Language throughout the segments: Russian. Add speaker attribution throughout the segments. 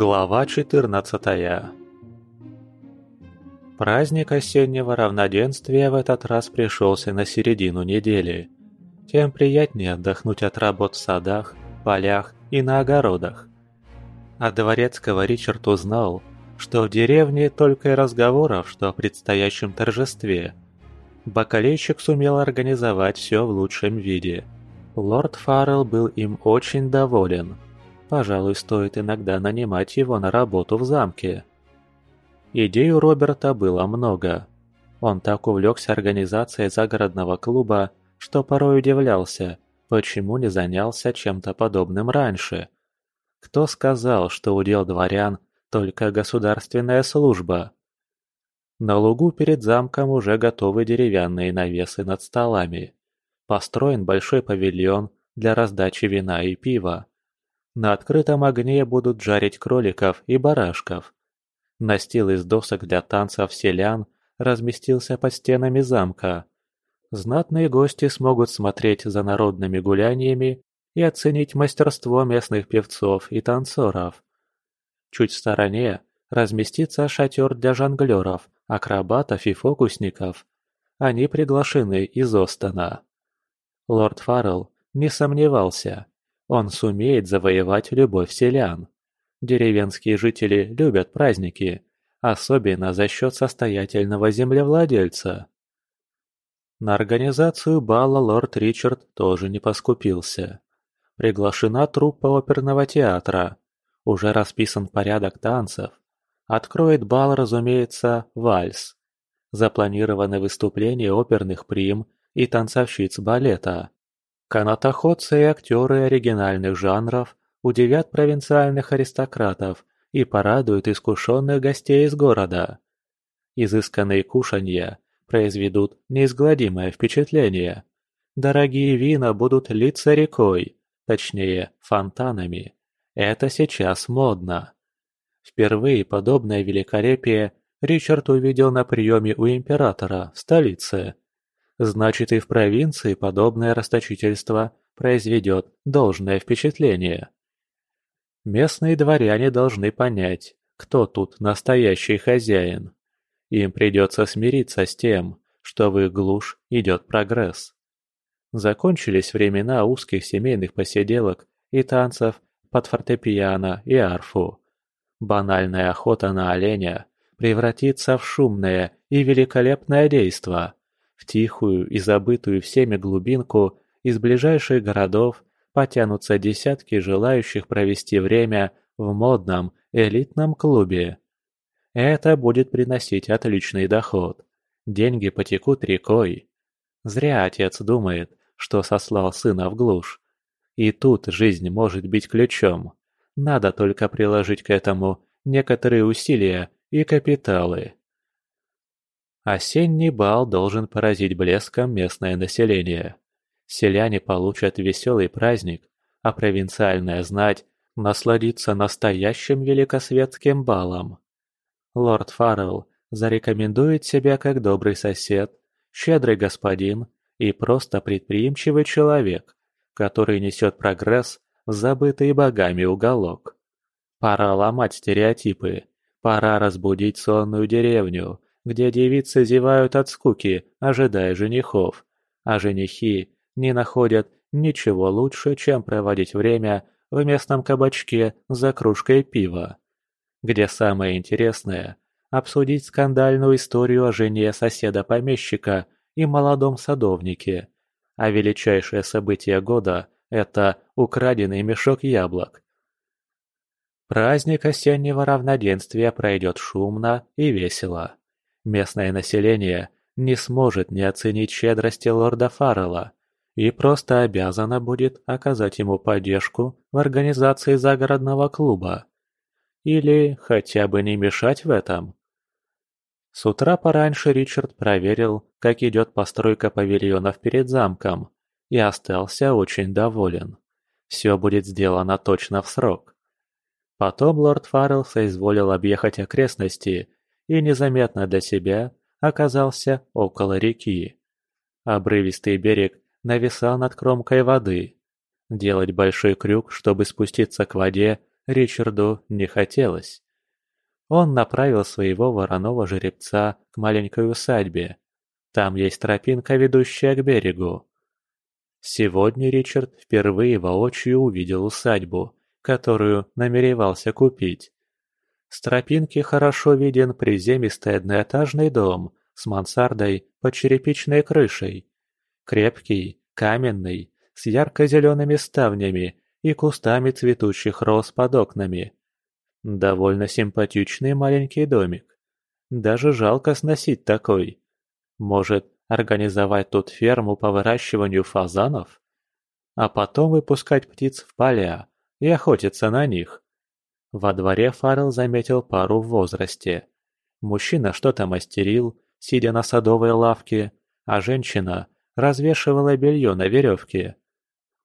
Speaker 1: Глава 14 Праздник осеннего равноденствия в этот раз пришелся на середину недели. Тем приятнее отдохнуть от работ в садах, полях и на огородах. От дворецкого Ричард узнал, что в деревне только и разговоров, что о предстоящем торжестве. Бакалейщик сумел организовать все в лучшем виде. Лорд Фаррелл был им очень доволен – Пожалуй, стоит иногда нанимать его на работу в замке. Идей у Роберта было много. Он так увлекся организацией загородного клуба, что порой удивлялся, почему не занялся чем-то подобным раньше. Кто сказал, что удел дворян только государственная служба? На лугу перед замком уже готовы деревянные навесы над столами. Построен большой павильон для раздачи вина и пива. На открытом огне будут жарить кроликов и барашков. Настил из досок для танцев селян разместился под стенами замка. Знатные гости смогут смотреть за народными гуляниями и оценить мастерство местных певцов и танцоров. Чуть в стороне разместится шатер для жонглеров, акробатов и фокусников. Они приглашены из Остона. Лорд Фаррелл не сомневался, он сумеет завоевать любовь селян. Деревенские жители любят праздники, особенно за счет состоятельного землевладельца. На организацию бала лорд Ричард тоже не поскупился. Приглашена труппа оперного театра. Уже расписан порядок танцев. Откроет бал, разумеется, вальс. Запланированы выступления оперных прим и танцовщиц балета. Канатоходцы и актеры оригинальных жанров удивят провинциальных аристократов и порадуют искушенных гостей из города. Изысканные кушанья произведут неизгладимое впечатление. Дорогие вина будут литься рекой, точнее, фонтанами. Это сейчас модно. Впервые подобное великолепие Ричард увидел на приеме у императора в столице – Значит, и в провинции подобное расточительство произведет должное впечатление. Местные дворяне должны понять, кто тут настоящий хозяин. Им придется смириться с тем, что в их глушь идет прогресс. Закончились времена узких семейных посиделок и танцев под фортепиано и арфу. Банальная охота на оленя превратится в шумное и великолепное действо – в тихую и забытую всеми глубинку из ближайших городов потянутся десятки желающих провести время в модном элитном клубе. Это будет приносить отличный доход. Деньги потекут рекой. Зря отец думает, что сослал сына в глушь. И тут жизнь может быть ключом. Надо только приложить к этому некоторые усилия и капиталы. Осенний бал должен поразить блеском местное население. Селяне получат веселый праздник, а провинциальная знать насладится настоящим великосветским балом. Лорд Фаррелл зарекомендует себя как добрый сосед, щедрый господин и просто предприимчивый человек, который несет прогресс в забытый богами уголок. Пора ломать стереотипы, пора разбудить сонную деревню, где девицы зевают от скуки, ожидая женихов, а женихи не находят ничего лучше, чем проводить время в местном кабачке за кружкой пива. Где самое интересное – обсудить скандальную историю о жене соседа-помещика и молодом садовнике, а величайшее событие года – это украденный мешок яблок. Праздник осеннего равноденствия пройдет шумно и весело. Местное население не сможет не оценить щедрости лорда Фаррелла и просто обязано будет оказать ему поддержку в организации загородного клуба. Или хотя бы не мешать в этом. С утра пораньше Ричард проверил, как идет постройка павильонов перед замком, и остался очень доволен. Все будет сделано точно в срок. Потом лорд Фаррелл соизволил объехать окрестности и незаметно для себя оказался около реки. Обрывистый берег нависал над кромкой воды. Делать большой крюк, чтобы спуститься к воде, Ричарду не хотелось. Он направил своего вороного жеребца к маленькой усадьбе. Там есть тропинка, ведущая к берегу. Сегодня Ричард впервые воочию увидел усадьбу, которую намеревался купить. С тропинки хорошо виден приземистый одноэтажный дом с мансардой под черепичной крышей. Крепкий, каменный, с ярко-зелеными ставнями и кустами цветущих роз под окнами. Довольно симпатичный маленький домик. Даже жалко сносить такой. Может, организовать тут ферму по выращиванию фазанов? А потом выпускать птиц в поля и охотиться на них. Во дворе Фаррелл заметил пару в возрасте. Мужчина что-то мастерил, сидя на садовой лавке, а женщина развешивала белье на веревке.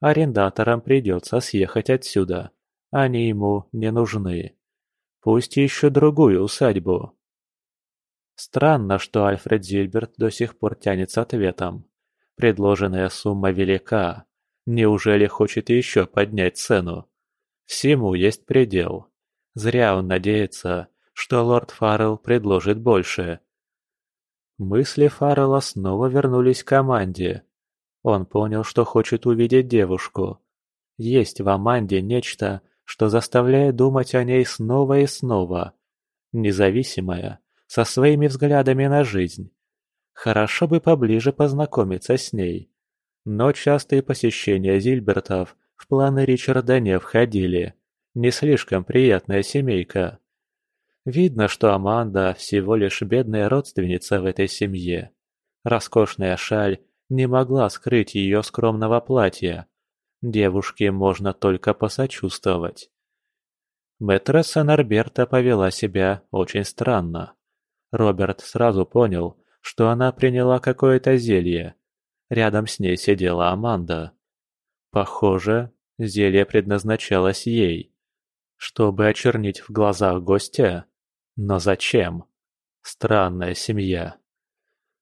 Speaker 1: Арендаторам придется съехать отсюда. Они ему не нужны. Пусть ищут другую усадьбу. Странно, что Альфред Зильберт до сих пор тянет с ответом. Предложенная сумма велика. Неужели хочет еще поднять цену? Всему есть предел. Зря он надеется, что лорд Фаррелл предложит больше. Мысли Фаррелла снова вернулись к команде. Он понял, что хочет увидеть девушку. Есть в Аманде нечто, что заставляет думать о ней снова и снова. Независимая, со своими взглядами на жизнь. Хорошо бы поближе познакомиться с ней. Но частые посещения Зильбертов в планы Ричарда не входили. Не слишком приятная семейка. Видно, что Аманда всего лишь бедная родственница в этой семье. Роскошная шаль не могла скрыть ее скромного платья. Девушке можно только посочувствовать. Мэтресса Норберта повела себя очень странно. Роберт сразу понял, что она приняла какое-то зелье. Рядом с ней сидела Аманда. Похоже, зелье предназначалось ей. Чтобы очернить в глазах гостя? Но зачем? Странная семья.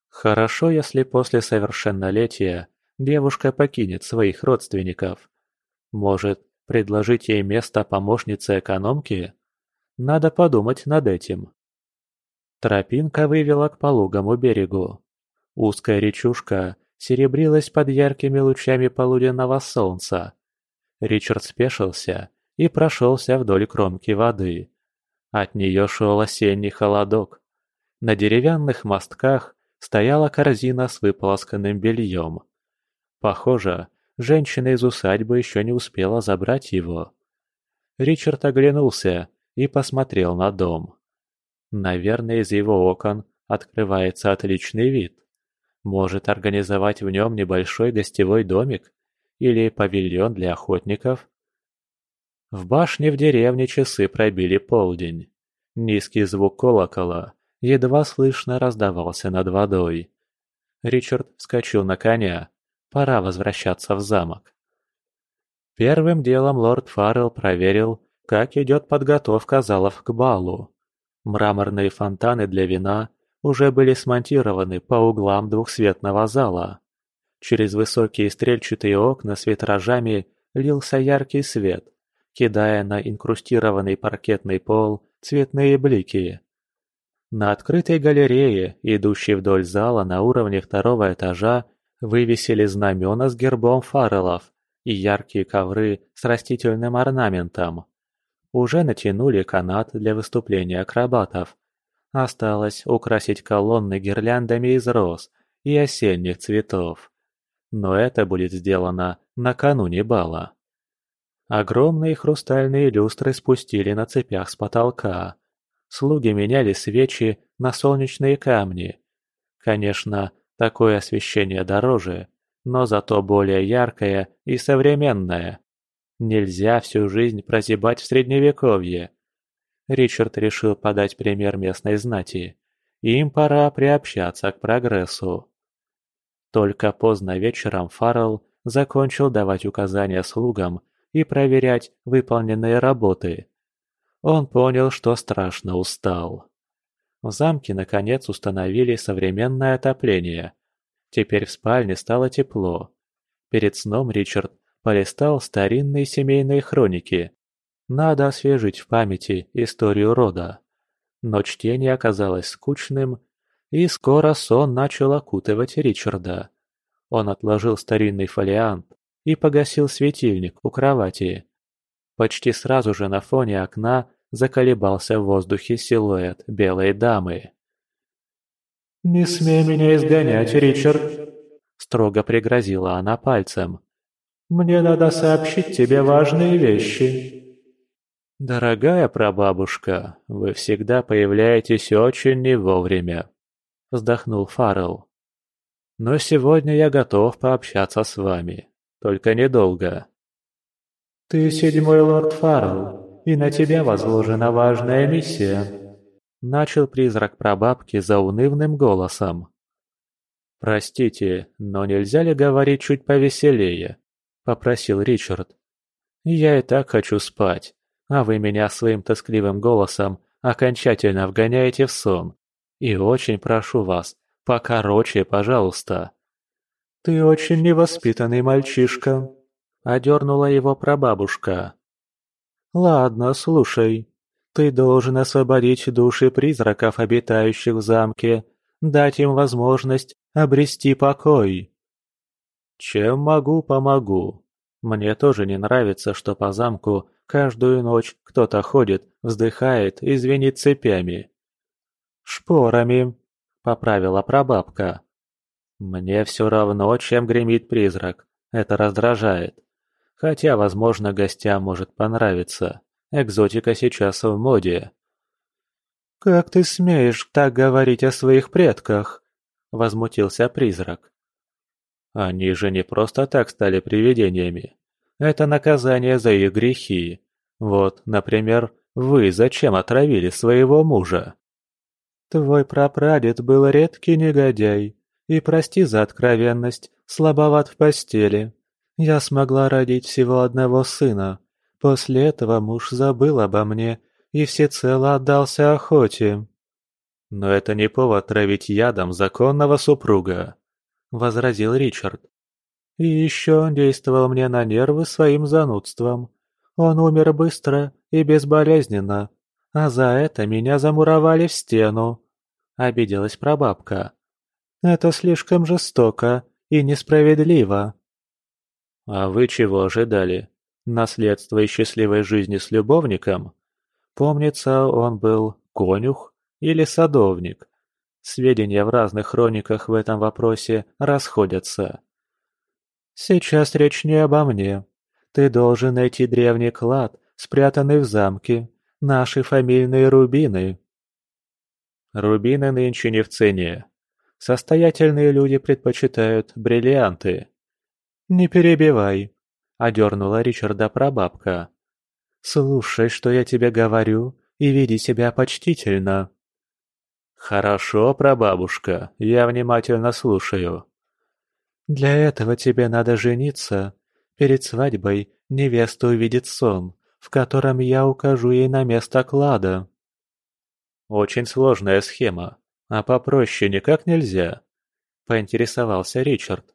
Speaker 1: Хорошо, если после совершеннолетия девушка покинет своих родственников. Может, предложить ей место помощницы экономки? Надо подумать над этим. Тропинка вывела к пологому берегу. Узкая речушка серебрилась под яркими лучами полуденного солнца. Ричард спешился и прошелся вдоль кромки воды. От нее шел осенний холодок. На деревянных мостках стояла корзина с выполосканным бельем. Похоже, женщина из усадьбы еще не успела забрать его. Ричард оглянулся и посмотрел на дом. Наверное, из его окон открывается отличный вид. Может организовать в нем небольшой гостевой домик или павильон для охотников? В башне в деревне часы пробили полдень. Низкий звук колокола едва слышно раздавался над водой. Ричард вскочил на коня. Пора возвращаться в замок. Первым делом лорд Фаррелл проверил, как идет подготовка залов к балу. Мраморные фонтаны для вина уже были смонтированы по углам двухсветного зала. Через высокие стрельчатые окна с витражами лился яркий свет, кидая на инкрустированный паркетный пол цветные блики. На открытой галерее, идущей вдоль зала на уровне второго этажа, вывесили знамена с гербом фаррелов и яркие ковры с растительным орнаментом. Уже натянули канат для выступления акробатов. Осталось украсить колонны гирляндами из роз и осенних цветов. Но это будет сделано накануне бала. Огромные хрустальные люстры спустили на цепях с потолка. Слуги меняли свечи на солнечные камни. Конечно, такое освещение дороже, но зато более яркое и современное. Нельзя всю жизнь прозябать в средневековье. Ричард решил подать пример местной знати. Им пора приобщаться к прогрессу. Только поздно вечером Фаррелл закончил давать указания слугам и проверять выполненные работы. Он понял, что страшно устал. В замке наконец установили современное отопление. Теперь в спальне стало тепло. Перед сном Ричард полистал старинные семейные хроники. Надо освежить в памяти историю рода. Но чтение оказалось скучным, и скоро сон начал окутывать Ричарда. Он отложил старинный фолиант и погасил светильник у кровати. Почти сразу же на фоне окна заколебался в воздухе силуэт белой дамы.
Speaker 2: «Не смей меня изгонять, Ричард!»
Speaker 1: – строго пригрозила она пальцем.
Speaker 2: «Мне надо сообщить тебе важные вещи».
Speaker 1: «Дорогая прабабушка, вы всегда появляетесь очень не вовремя», – вздохнул Фаррелл. «Но сегодня я готов пообщаться с вами, только недолго».
Speaker 2: «Ты седьмой лорд Фаррелл, и на тебя возложена важная миссия», –
Speaker 1: начал призрак прабабки заунывным голосом. «Простите, но нельзя ли говорить чуть повеселее?» – попросил Ричард. «Я и так хочу спать, а вы меня своим тоскливым голосом окончательно вгоняете в сон. И очень прошу вас, покороче, пожалуйста».
Speaker 2: «Ты очень невоспитанный мальчишка», — одернула его прабабушка. «Ладно, слушай. Ты должен освободить души призраков, обитающих в замке, дать им возможность обрести покой».
Speaker 1: «Чем могу, помогу. Мне тоже не нравится, что по замку Каждую ночь кто-то ходит, вздыхает и звенит цепями. «Шпорами», — поправила прабабка. «Мне все равно, чем гремит призрак. Это раздражает. Хотя, возможно, гостям может понравиться. Экзотика сейчас в моде».
Speaker 2: «Как ты смеешь так говорить о своих предках?» — возмутился призрак.
Speaker 1: «Они же не просто так стали привидениями. Это наказание за их грехи. Вот, например, вы зачем отравили своего мужа?
Speaker 2: Твой прапрадед был редкий негодяй. И прости за откровенность, слабоват в постели. Я смогла родить всего одного сына. После этого муж забыл обо мне и всецело отдался охоте.
Speaker 1: «Но это не повод травить ядом законного супруга», — возразил Ричард.
Speaker 2: И еще он действовал мне на нервы своим занудством. Он умер быстро и безболезненно, а за это меня замуровали в стену. Обиделась прабабка. Это слишком жестоко и несправедливо.
Speaker 1: А вы чего ожидали? Наследство и счастливой жизни с любовником? Помнится, он был конюх или садовник. Сведения в разных хрониках в этом вопросе расходятся.
Speaker 2: Сейчас речь не обо мне. Ты должен найти древний клад, спрятанный в замке. Наши фамильные рубины.
Speaker 1: Рубины нынче не в цене. Состоятельные люди предпочитают бриллианты.
Speaker 2: Не перебивай, одернула Ричарда прабабка. Слушай, что я тебе говорю, и веди себя почтительно.
Speaker 1: Хорошо, прабабушка, я внимательно слушаю.
Speaker 2: Для этого тебе надо жениться. Перед свадьбой невеста увидит сон, в котором я укажу ей на место клада».
Speaker 1: «Очень сложная схема. А попроще никак нельзя?» – поинтересовался Ричард.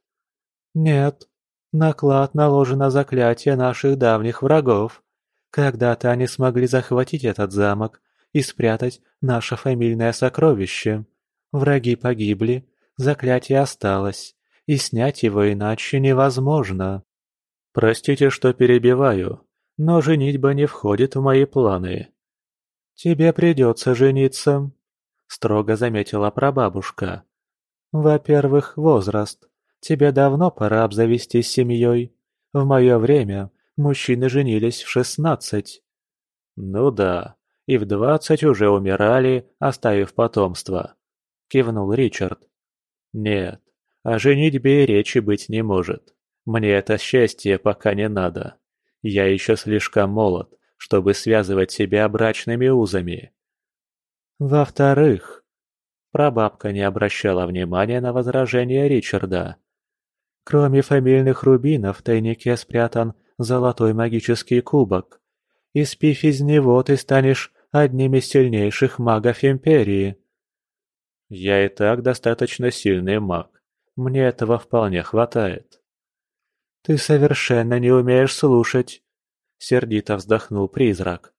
Speaker 2: «Нет. На клад наложено заклятие наших давних врагов. Когда-то они смогли захватить этот замок и спрятать наше фамильное сокровище. Враги погибли, заклятие осталось и снять его иначе невозможно.
Speaker 1: Простите, что перебиваю, но женитьба не входит в мои планы.
Speaker 2: Тебе придется жениться, строго заметила прабабушка. Во-первых, возраст. Тебе давно пора обзавестись семьей. В мое время мужчины женились в шестнадцать.
Speaker 1: Ну да, и в двадцать уже умирали, оставив потомство. Кивнул Ричард. Нет, о женитьбе речи быть не может. Мне это счастье пока не надо. Я еще слишком молод, чтобы связывать себя брачными узами.
Speaker 2: Во-вторых,
Speaker 1: прабабка не обращала внимания на возражения Ричарда.
Speaker 2: Кроме фамильных рубинов в тайнике спрятан золотой магический кубок. И из него, ты станешь одним из сильнейших магов Империи.
Speaker 1: Я и так достаточно сильный маг. Мне этого вполне хватает.
Speaker 2: Ты совершенно не умеешь слушать.
Speaker 1: — сердито вздохнул призрак.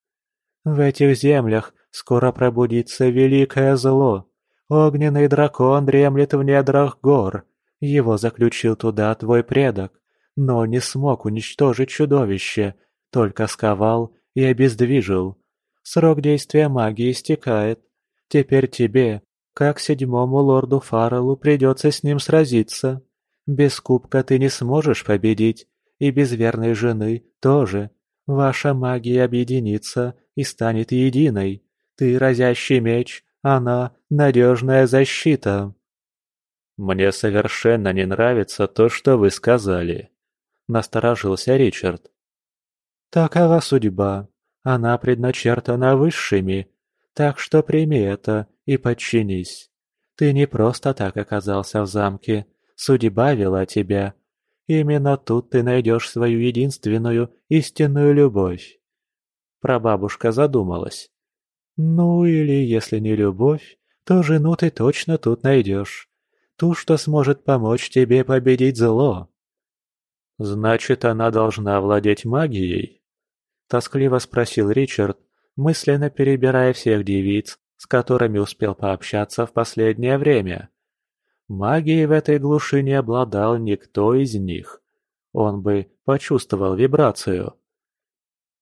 Speaker 1: «В этих землях скоро пробудится великое зло. Огненный дракон дремлет в недрах гор. Его заключил туда твой предок, но не смог уничтожить чудовище, только сковал и обездвижил. Срок действия магии истекает. Теперь тебе, как седьмому лорду Фарреллу, придется с ним сразиться. Без кубка ты не сможешь победить, и без верной жены тоже. Ваша магия объединится и станет единой. Ты разящий меч, она — надежная защита.
Speaker 2: «Мне совершенно не нравится то, что вы сказали», — насторожился Ричард.
Speaker 1: «Такова судьба. Она предначертана высшими, так что прими это и подчинись. Ты не просто так оказался в замке, судьба вела тебя. Именно тут ты найдешь свою единственную истинную любовь». Прабабушка задумалась. «Ну или, если не любовь, то жену ты точно тут найдешь. Ту, что сможет помочь тебе победить зло».
Speaker 2: «Значит, она должна владеть магией?» — тоскливо спросил Ричард, мысленно перебирая всех девиц, с которыми успел пообщаться в последнее время. Магией в этой глуши не обладал никто из них. Он бы почувствовал вибрацию.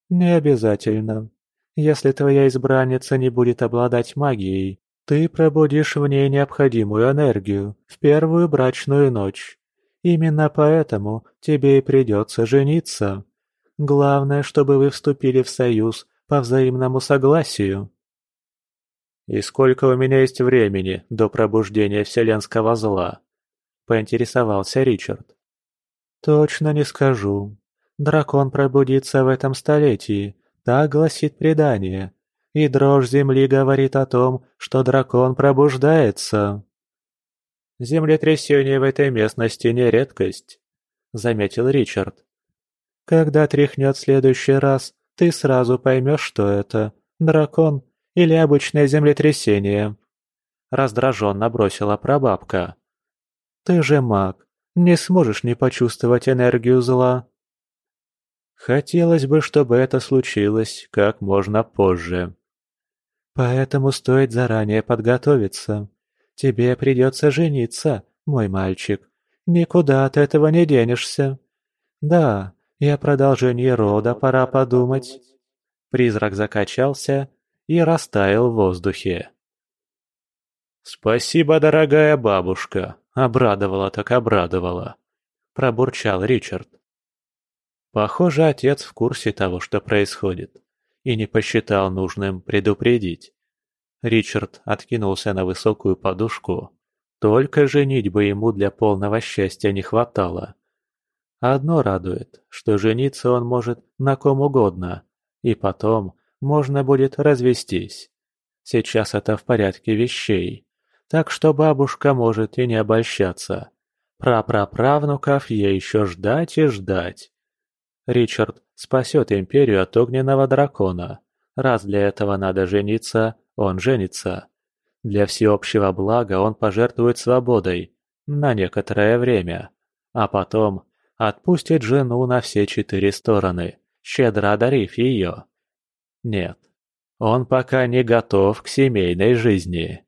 Speaker 1: «Не обязательно. Если твоя избранница не будет обладать магией, ты пробудишь в ней необходимую энергию в первую брачную ночь. Именно поэтому тебе и придется жениться. Главное, чтобы вы вступили в союз по взаимному согласию.
Speaker 2: «И сколько у меня есть времени до пробуждения вселенского зла?» — поинтересовался Ричард.
Speaker 1: «Точно не скажу. Дракон пробудится в этом столетии, так гласит предание и дрожь земли говорит о том, что дракон пробуждается.
Speaker 2: «Землетрясение в этой местности не редкость», — заметил Ричард.
Speaker 1: «Когда тряхнет в следующий раз, ты сразу поймешь, что это — дракон или обычное землетрясение», — раздраженно бросила прабабка. «Ты же маг, не сможешь не почувствовать энергию зла».
Speaker 2: «Хотелось бы, чтобы это случилось как можно позже»,
Speaker 1: Поэтому стоит заранее подготовиться. Тебе придется жениться, мой мальчик. Никуда от этого не денешься. Да, и о продолжении рода пора подумать. Призрак закачался и растаял в воздухе.
Speaker 2: «Спасибо, дорогая бабушка!» Обрадовала так обрадовала. Пробурчал Ричард. Похоже, отец в курсе того, что происходит и не посчитал нужным предупредить. Ричард откинулся на высокую подушку. Только женитьбы ему для полного счастья не хватало. Одно радует, что жениться он может на ком угодно, и потом можно будет развестись. Сейчас это в порядке вещей, так что бабушка может и не обольщаться. Прапраправнуков ей еще ждать и ждать. Ричард спасет империю от огненного дракона. Раз для этого надо жениться, он женится. Для всеобщего блага он пожертвует свободой на некоторое время, а потом отпустит жену на все четыре стороны, щедро одарив ее. Нет, он пока не готов к семейной жизни.